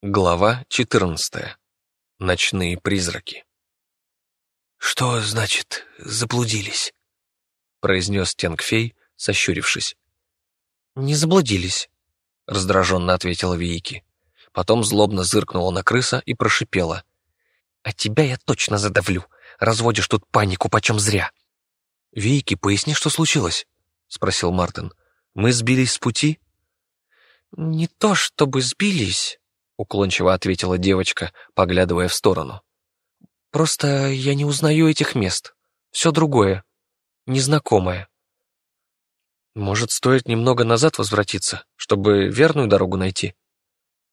Глава 14. Ночные призраки. «Что значит заблудились?» — произнес Тенгфей, сощурившись. «Не заблудились», — раздраженно ответила Вики. Потом злобно зыркнула на крыса и прошипела. «А тебя я точно задавлю. Разводишь тут панику почем зря». «Вики, поясни, что случилось?» — спросил Мартин. «Мы сбились с пути?» «Не то чтобы сбились», уклончиво ответила девочка, поглядывая в сторону. Просто я не узнаю этих мест. Все другое, незнакомое. Может, стоит немного назад возвратиться, чтобы верную дорогу найти?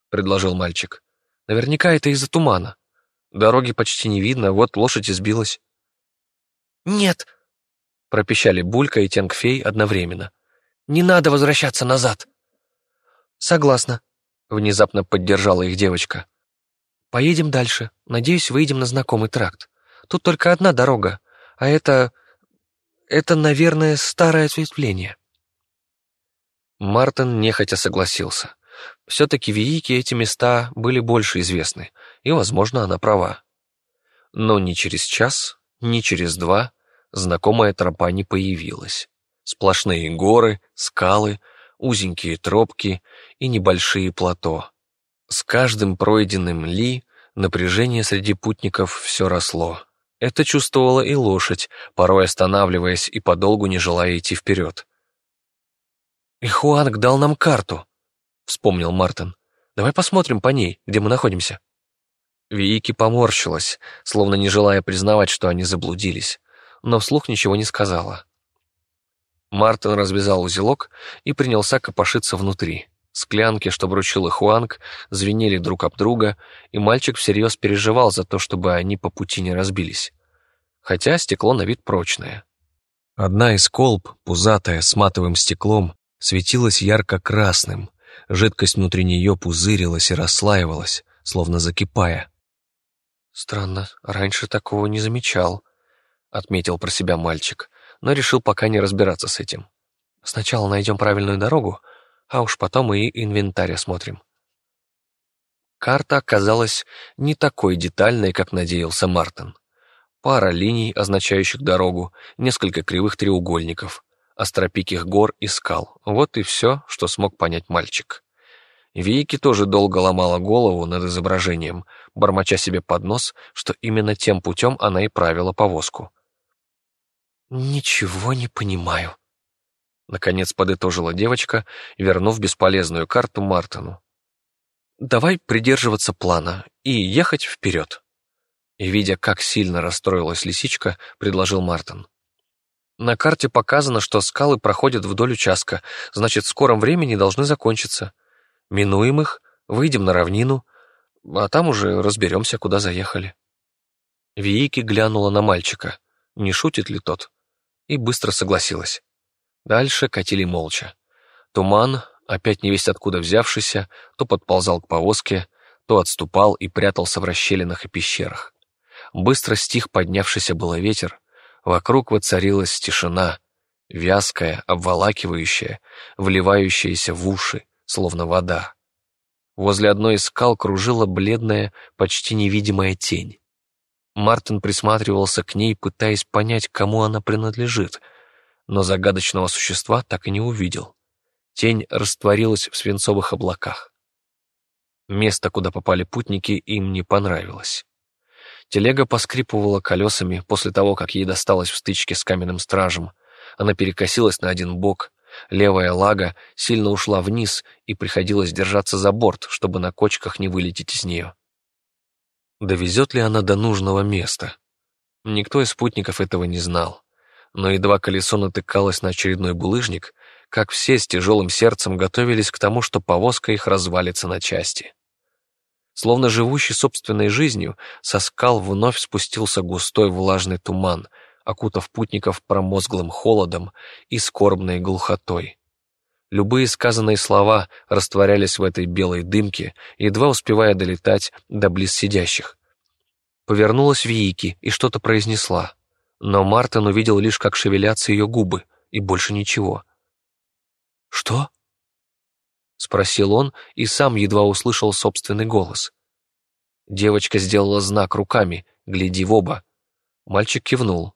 предложил мальчик. Наверняка это из-за тумана. Дороги почти не видно, вот лошадь избилась. Нет, пропищали Булька и Тенгфей одновременно. Не надо возвращаться назад. Согласна, Внезапно поддержала их девочка. «Поедем дальше. Надеюсь, выйдем на знакомый тракт. Тут только одна дорога, а это... это, наверное, старое ответвление». Мартин нехотя согласился. Все-таки Виике эти места были больше известны, и, возможно, она права. Но ни через час, ни через два знакомая тропа не появилась. Сплошные горы, скалы — узенькие тропки и небольшие плато. С каждым пройденным ли напряжение среди путников все росло. Это чувствовала и лошадь, порой останавливаясь и подолгу не желая идти вперед. «И Хуанг дал нам карту», — вспомнил Мартин. «Давай посмотрим по ней, где мы находимся». Вики поморщилась, словно не желая признавать, что они заблудились, но вслух ничего не сказала. Мартин развязал узелок и принялся копошиться внутри. Склянки, что вручил их Хуанг, звенели друг об друга, и мальчик всерьез переживал за то, чтобы они по пути не разбились. Хотя стекло на вид прочное. Одна из колб, пузатая, с матовым стеклом, светилась ярко-красным. Жидкость внутри нее пузырилась и расслаивалась, словно закипая. «Странно, раньше такого не замечал», — отметил про себя мальчик но решил пока не разбираться с этим. Сначала найдем правильную дорогу, а уж потом и инвентарь осмотрим. Карта оказалась не такой детальной, как надеялся Мартин. Пара линий, означающих дорогу, несколько кривых треугольников, остропиких гор и скал. Вот и все, что смог понять мальчик. Вики тоже долго ломала голову над изображением, бормоча себе под нос, что именно тем путем она и правила повозку. «Ничего не понимаю», — наконец подытожила девочка, вернув бесполезную карту Мартину. «Давай придерживаться плана и ехать вперед». И, видя, как сильно расстроилась лисичка, предложил Мартин. «На карте показано, что скалы проходят вдоль участка, значит, в скором времени должны закончиться. Минуем их, выйдем на равнину, а там уже разберемся, куда заехали». Виики глянула на мальчика. Не шутит ли тот? И быстро согласилась. Дальше катили молча. Туман, опять невесть откуда взявшийся, то подползал к повозке, то отступал и прятался в расщелинах и пещерах. Быстро стих поднявшийся было ветер, вокруг воцарилась тишина, вязкая, обволакивающая, вливающаяся в уши, словно вода. Возле одной из скал кружила бледная, почти невидимая тень. Мартин присматривался к ней, пытаясь понять, кому она принадлежит, но загадочного существа так и не увидел. Тень растворилась в свинцовых облаках. Место, куда попали путники, им не понравилось. Телега поскрипывала колесами после того, как ей досталось в стычке с каменным стражем. Она перекосилась на один бок, левая лага сильно ушла вниз, и приходилось держаться за борт, чтобы на кочках не вылететь из нее. Довезет ли она до нужного места? Никто из спутников этого не знал. Но едва колесо натыкалось на очередной булыжник, как все с тяжелым сердцем готовились к тому, что повозка их развалится на части. Словно живущий собственной жизнью, со скал вновь спустился густой влажный туман, окутав путников промозглым холодом и скорбной глухотой. Любые сказанные слова растворялись в этой белой дымке, едва успевая долетать до близ сидящих. Повернулась Вики и что-то произнесла, но Мартин увидел лишь, как шевелятся ее губы, и больше ничего. «Что?» — спросил он и сам едва услышал собственный голос. Девочка сделала знак руками «Гляди в оба». Мальчик кивнул.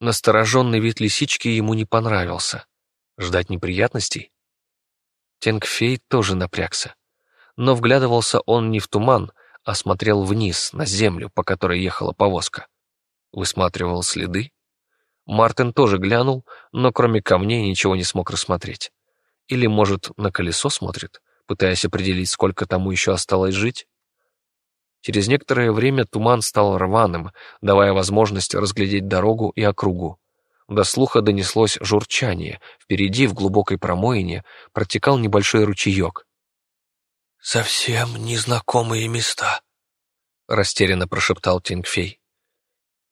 Настороженный вид лисички ему не понравился. Ждать неприятностей? Тенгфей тоже напрягся. Но вглядывался он не в туман, а смотрел вниз, на землю, по которой ехала повозка. Высматривал следы. Мартин тоже глянул, но кроме камней ничего не смог рассмотреть. Или, может, на колесо смотрит, пытаясь определить, сколько тому еще осталось жить? Через некоторое время туман стал рваным, давая возможность разглядеть дорогу и округу. До слуха донеслось журчание. Впереди, в глубокой промоине, протекал небольшой ручеек. «Совсем незнакомые места», — растерянно прошептал Тингфей.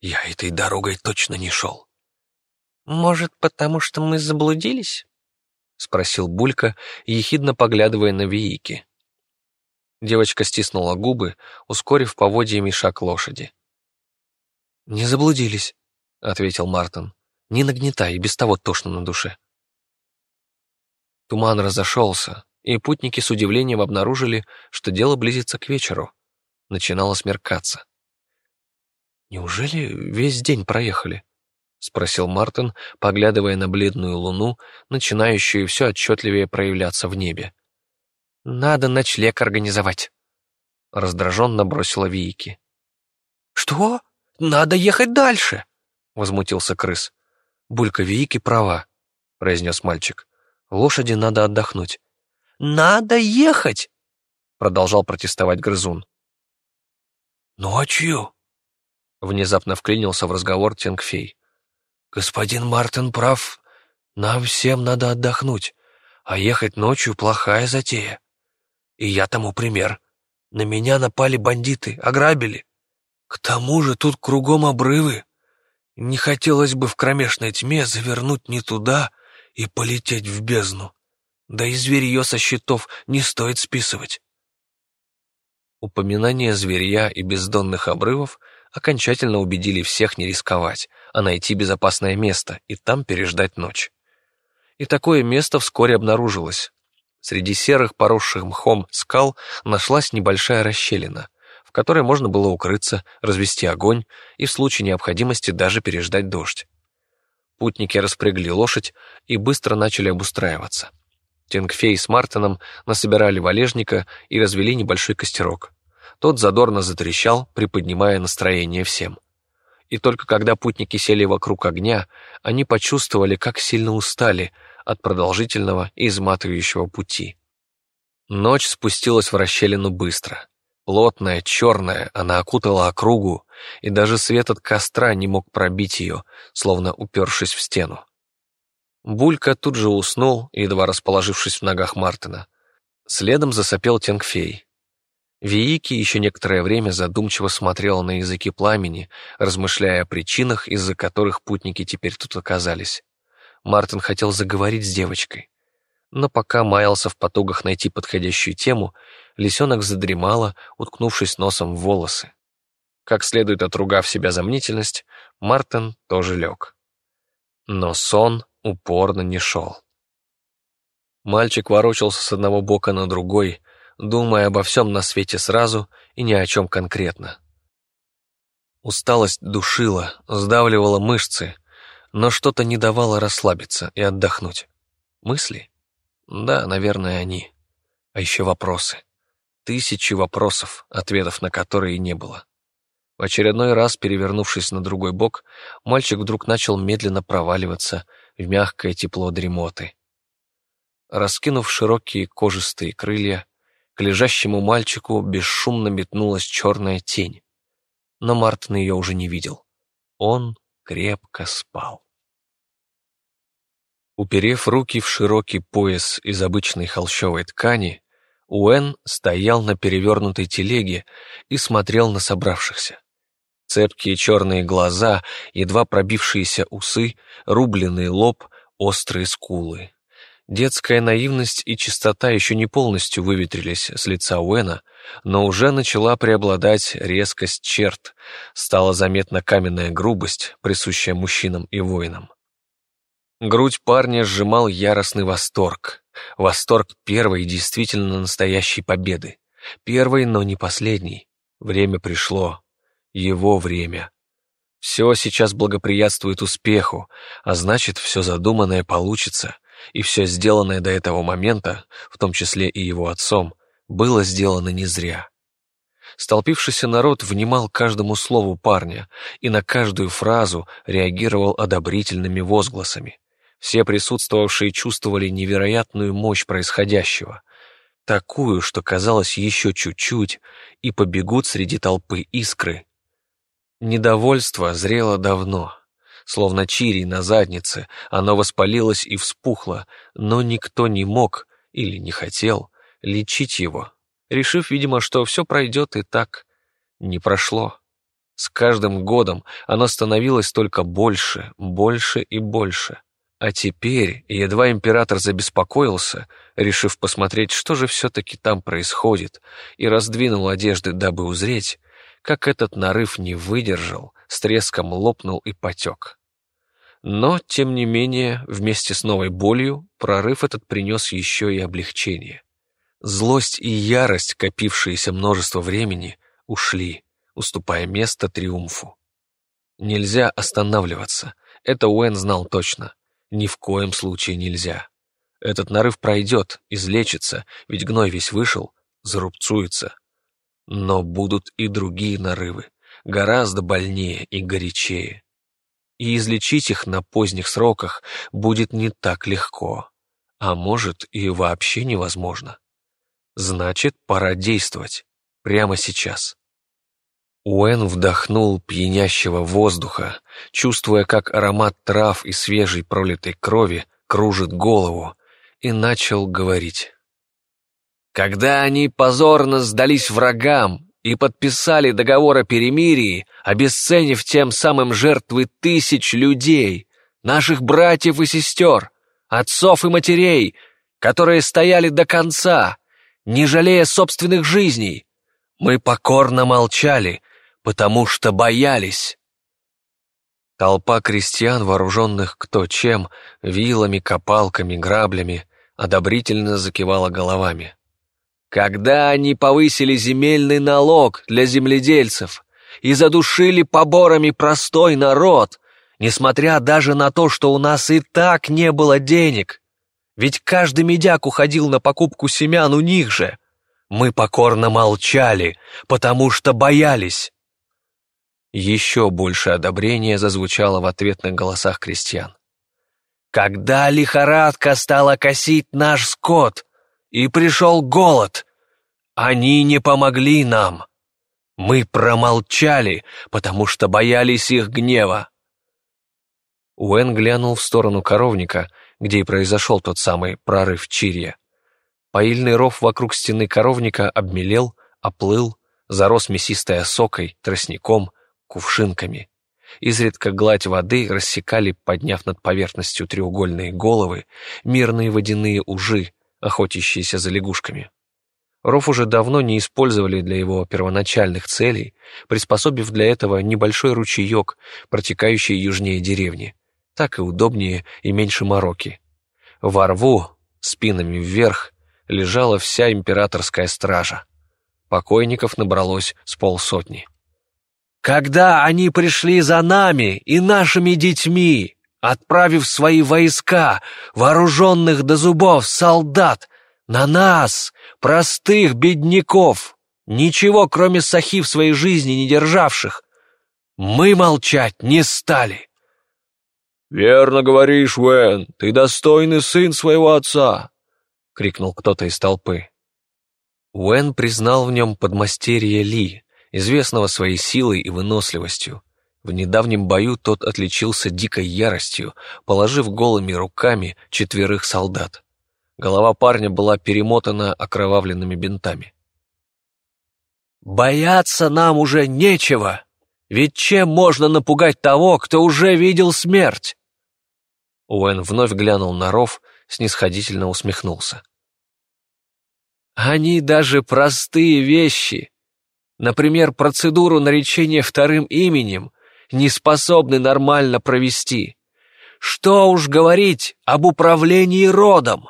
«Я этой дорогой точно не шел». «Может, потому что мы заблудились?» — спросил Булька, ехидно поглядывая на Виики. Девочка стиснула губы, ускорив поводьями шаг лошади. «Не заблудились», — ответил Мартин. «Не нагнетай, и без того тошно на душе». Туман разошелся, и путники с удивлением обнаружили, что дело близится к вечеру. Начинало смеркаться. «Неужели весь день проехали?» — спросил Мартин, поглядывая на бледную луну, начинающую все отчетливее проявляться в небе. «Надо ночлег организовать», — раздраженно бросила Вики. «Что? Надо ехать дальше!» — возмутился крыс. «Булька Вики права», — произнес мальчик. «Лошади надо отдохнуть». «Надо ехать!» — продолжал протестовать грызун. «Ночью?» — внезапно вклинился в разговор Тенгфей. «Господин Мартин прав. Нам всем надо отдохнуть, а ехать ночью — плохая затея. И я тому пример. На меня напали бандиты, ограбили. К тому же тут кругом обрывы. Не хотелось бы в кромешной тьме завернуть не туда и полететь в бездну. Да и зверье со счетов не стоит списывать. Упоминание зверья и бездонных обрывов окончательно убедили всех не рисковать, а найти безопасное место и там переждать ночь. И такое место вскоре обнаружилось. Среди серых, поросших мхом скал нашлась небольшая расщелина, в которой можно было укрыться, развести огонь и в случае необходимости даже переждать дождь. Путники распрягли лошадь и быстро начали обустраиваться. Тенгфей с Мартином насобирали валежника и развели небольшой костерок. Тот задорно затрещал, приподнимая настроение всем. И только когда путники сели вокруг огня, они почувствовали, как сильно устали от продолжительного и изматывающего пути. Ночь спустилась в расщелину быстро. Плотная, черная, она окутала округу, и даже свет от костра не мог пробить ее, словно упершись в стену. Булька тут же уснул, едва расположившись в ногах Мартина. Следом засопел Тенгфей. Виики еще некоторое время задумчиво смотрела на языки пламени, размышляя о причинах, из-за которых путники теперь тут оказались. Мартин хотел заговорить с девочкой. Но пока маялся в потугах найти подходящую тему, лисенок задремала, уткнувшись носом в волосы. Как следует отругав себя за мнительность, Мартин тоже лег. Но сон упорно не шел. Мальчик ворочался с одного бока на другой, думая обо всем на свете сразу и ни о чем конкретно. Усталость душила, сдавливала мышцы, но что-то не давало расслабиться и отдохнуть. Мысли? Да, наверное, они. А еще вопросы. Тысячи вопросов, ответов на которые не было. В очередной раз, перевернувшись на другой бок, мальчик вдруг начал медленно проваливаться в мягкое тепло дремоты. Раскинув широкие кожистые крылья, к лежащему мальчику бесшумно метнулась черная тень. Но Мартин ее уже не видел. Он крепко спал. Уперев руки в широкий пояс из обычной холщовой ткани, Уэн стоял на перевернутой телеге и смотрел на собравшихся. Цепкие черные глаза, едва пробившиеся усы, рубленый лоб, острые скулы. Детская наивность и чистота еще не полностью выветрились с лица Уэна, но уже начала преобладать резкость черт, стала заметна каменная грубость, присущая мужчинам и воинам. Грудь парня сжимал яростный восторг. Восторг первой действительно настоящей победы. Первой, но не последней. Время пришло. Его время. Все сейчас благоприятствует успеху, а значит, все задуманное получится, и все сделанное до этого момента, в том числе и его отцом, было сделано не зря. Столпившийся народ внимал каждому слову парня и на каждую фразу реагировал одобрительными возгласами. Все присутствовавшие чувствовали невероятную мощь происходящего, такую, что казалось еще чуть-чуть, и побегут среди толпы искры. Недовольство зрело давно. Словно чирий на заднице, оно воспалилось и вспухло, но никто не мог или не хотел лечить его, решив, видимо, что все пройдет и так. Не прошло. С каждым годом оно становилось только больше, больше и больше. А теперь, едва император забеспокоился, решив посмотреть, что же все-таки там происходит, и раздвинул одежды, дабы узреть, как этот нарыв не выдержал, с треском лопнул и потек. Но, тем не менее, вместе с новой болью, прорыв этот принес еще и облегчение. Злость и ярость, копившиеся множество времени, ушли, уступая место триумфу. Нельзя останавливаться, это Уэн знал точно. Ни в коем случае нельзя. Этот нарыв пройдет, излечится, ведь гной весь вышел, зарубцуется. Но будут и другие нарывы, гораздо больнее и горячее. И излечить их на поздних сроках будет не так легко, а может и вообще невозможно. Значит, пора действовать. Прямо сейчас. Уэн вдохнул пьянящего воздуха, чувствуя, как аромат трав и свежей пролитой крови кружит голову, и начал говорить. Когда они позорно сдались врагам и подписали договор о перемирии, обесценив тем самым жертвы тысяч людей, наших братьев и сестер, отцов и матерей, которые стояли до конца, не жалея собственных жизней, мы покорно молчали, потому что боялись. Толпа крестьян, вооруженных кто чем, вилами, копалками, граблями, одобрительно закивала головами. Когда они повысили земельный налог для земледельцев и задушили поборами простой народ, несмотря даже на то, что у нас и так не было денег, ведь каждый медяк уходил на покупку семян у них же, мы покорно молчали, потому что боялись. Еще больше одобрения зазвучало в ответных голосах крестьян. Когда лихорадка стала косить наш скот, и пришел голод, они не помогли нам. Мы промолчали, потому что боялись их гнева. Уэн глянул в сторону коровника, где и произошел тот самый прорыв Чирья. Поильный ров вокруг стены коровника обмелел, оплыл, зарос мясистой осокой, тростником — кувшинками. Изредка гладь воды рассекали, подняв над поверхностью треугольные головы, мирные водяные ужи, охотящиеся за лягушками. Ров уже давно не использовали для его первоначальных целей, приспособив для этого небольшой ручеек, протекающий южнее деревни. Так и удобнее и меньше мороки. Во рву, спинами вверх, лежала вся императорская стража. Покойников набралось с полсотни. Когда они пришли за нами и нашими детьми, отправив свои войска, вооруженных до зубов солдат, на нас, простых бедняков, ничего кроме сахи в своей жизни не державших, мы молчать не стали. «Верно говоришь, Уэн, ты достойный сын своего отца!» — крикнул кто-то из толпы. Уэн признал в нем подмастерье Ли, известного своей силой и выносливостью. В недавнем бою тот отличился дикой яростью, положив голыми руками четверых солдат. Голова парня была перемотана окровавленными бинтами. «Бояться нам уже нечего, ведь чем можно напугать того, кто уже видел смерть?» Уэн вновь глянул на ров, снисходительно усмехнулся. «Они даже простые вещи Например, процедуру наречения вторым именем не способны нормально провести. Что уж говорить об управлении родом.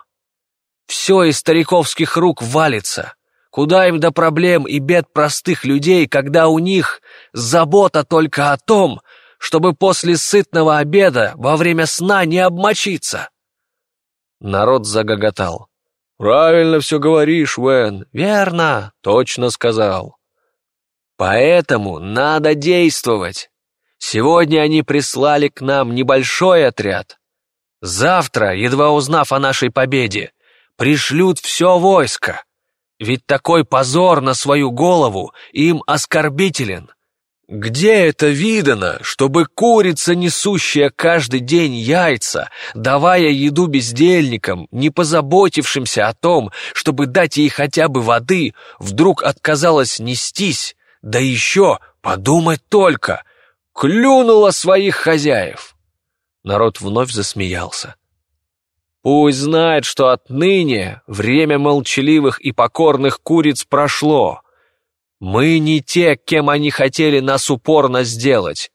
Все из стариковских рук валится. Куда им до проблем и бед простых людей, когда у них забота только о том, чтобы после сытного обеда во время сна не обмочиться. Народ загоготал. «Правильно все говоришь, Уэн. Верно, точно сказал. Поэтому надо действовать. Сегодня они прислали к нам небольшой отряд. Завтра, едва узнав о нашей победе, пришлют все войско. Ведь такой позор на свою голову им оскорбителен. Где это видано, чтобы курица, несущая каждый день яйца, давая еду бездельникам, не позаботившимся о том, чтобы дать ей хотя бы воды, вдруг отказалась нестись, да еще, подумать только, клюнула своих хозяев? Народ вновь засмеялся. Пусть знает, что отныне время молчаливых и покорных куриц прошло, мы не те, кем они хотели нас упорно сделать.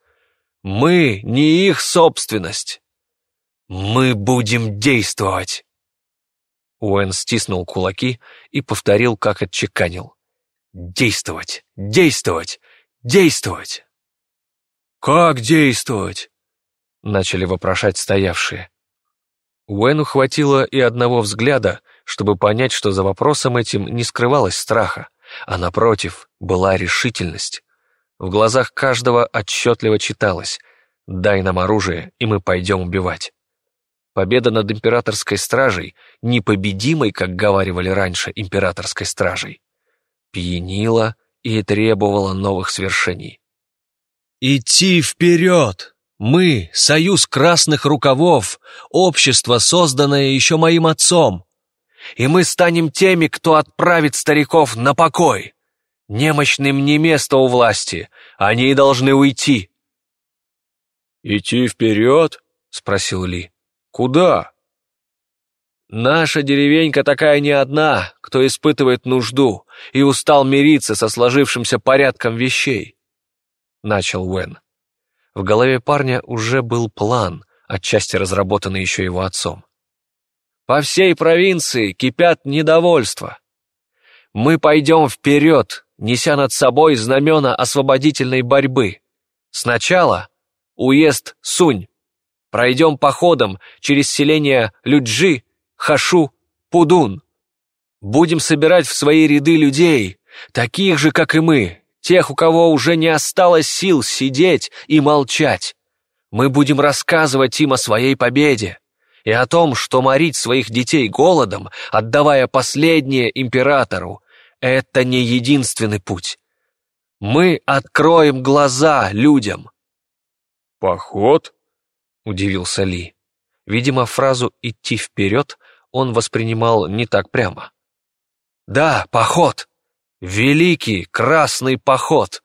Мы не их собственность. Мы будем действовать. Уэн стиснул кулаки и повторил, как отчеканил. Действовать, действовать, действовать. Как действовать? Начали вопрошать стоявшие. Уэну хватило и одного взгляда, чтобы понять, что за вопросом этим не скрывалось страха а напротив была решительность. В глазах каждого отчетливо читалось «Дай нам оружие, и мы пойдем убивать». Победа над императорской стражей, непобедимой, как говаривали раньше, императорской стражей, пьянила и требовала новых свершений. «Идти вперед! Мы — союз красных рукавов, общество, созданное еще моим отцом и мы станем теми, кто отправит стариков на покой. Немощным не место у власти, они должны уйти». «Идти вперед?» — спросил Ли. «Куда?» «Наша деревенька такая не одна, кто испытывает нужду и устал мириться со сложившимся порядком вещей», — начал Уэн. В голове парня уже был план, отчасти разработанный еще его отцом. По всей провинции кипят недовольства. Мы пойдем вперед, неся над собой знамена освободительной борьбы. Сначала уезд Сунь. Пройдем походом через селения Люджи, Хашу, Пудун. Будем собирать в свои ряды людей, таких же, как и мы, тех, у кого уже не осталось сил сидеть и молчать. Мы будем рассказывать им о своей победе, и о том, что морить своих детей голодом, отдавая последнее императору, это не единственный путь. Мы откроем глаза людям. «Поход?» — удивился Ли. Видимо, фразу «идти вперед» он воспринимал не так прямо. «Да, поход! Великий красный поход!»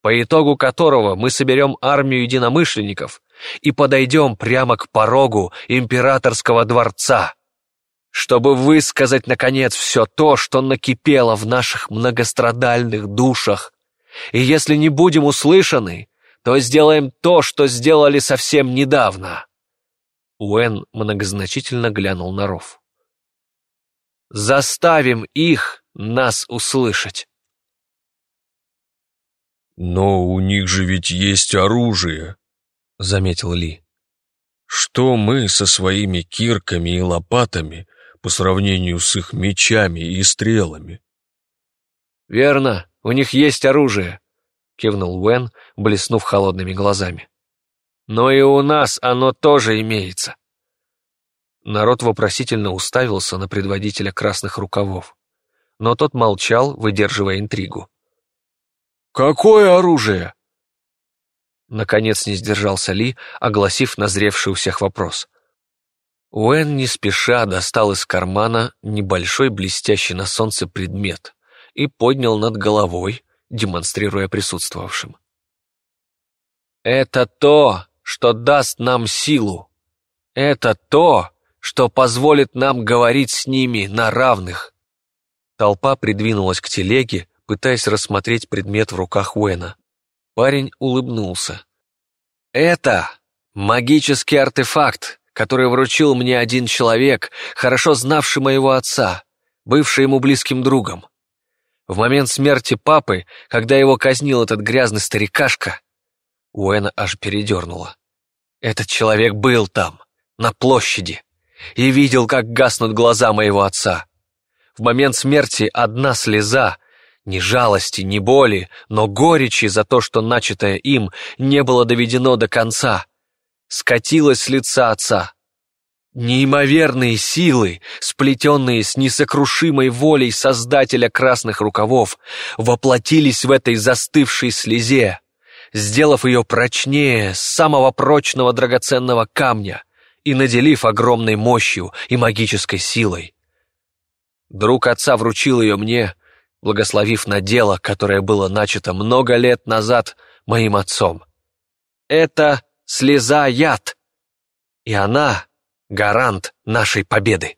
по итогу которого мы соберем армию единомышленников и подойдем прямо к порогу императорского дворца, чтобы высказать, наконец, все то, что накипело в наших многострадальных душах. И если не будем услышаны, то сделаем то, что сделали совсем недавно». Уэн многозначительно глянул на ров. «Заставим их нас услышать». «Но у них же ведь есть оружие», — заметил Ли. «Что мы со своими кирками и лопатами по сравнению с их мечами и стрелами?» «Верно, у них есть оружие», — кивнул Уэн, блеснув холодными глазами. «Но и у нас оно тоже имеется». Народ вопросительно уставился на предводителя красных рукавов, но тот молчал, выдерживая интригу. «Какое оружие?» Наконец не сдержался Ли, огласив назревший у всех вопрос. Уэн не спеша достал из кармана небольшой блестящий на солнце предмет и поднял над головой, демонстрируя присутствовавшим. «Это то, что даст нам силу. Это то, что позволит нам говорить с ними на равных». Толпа придвинулась к телеге, пытаясь рассмотреть предмет в руках Уэна. Парень улыбнулся. «Это Магический артефакт, который вручил мне один человек, хорошо знавший моего отца, бывший ему близким другом. В момент смерти папы, когда его казнил этот грязный старикашка, Уэна аж передернула. Этот человек был там, на площади, и видел, как гаснут глаза моего отца. В момент смерти одна слеза, ни жалости, ни боли, но горечи за то, что начатое им не было доведено до конца, скатилась с лица отца. Неимоверные силы, сплетенные с несокрушимой волей Создателя красных рукавов, воплотились в этой застывшей слезе, сделав ее прочнее самого прочного драгоценного камня и наделив огромной мощью и магической силой. Друг отца вручил ее мне, благословив на дело, которое было начато много лет назад моим отцом. Это слеза яд, и она — гарант нашей победы.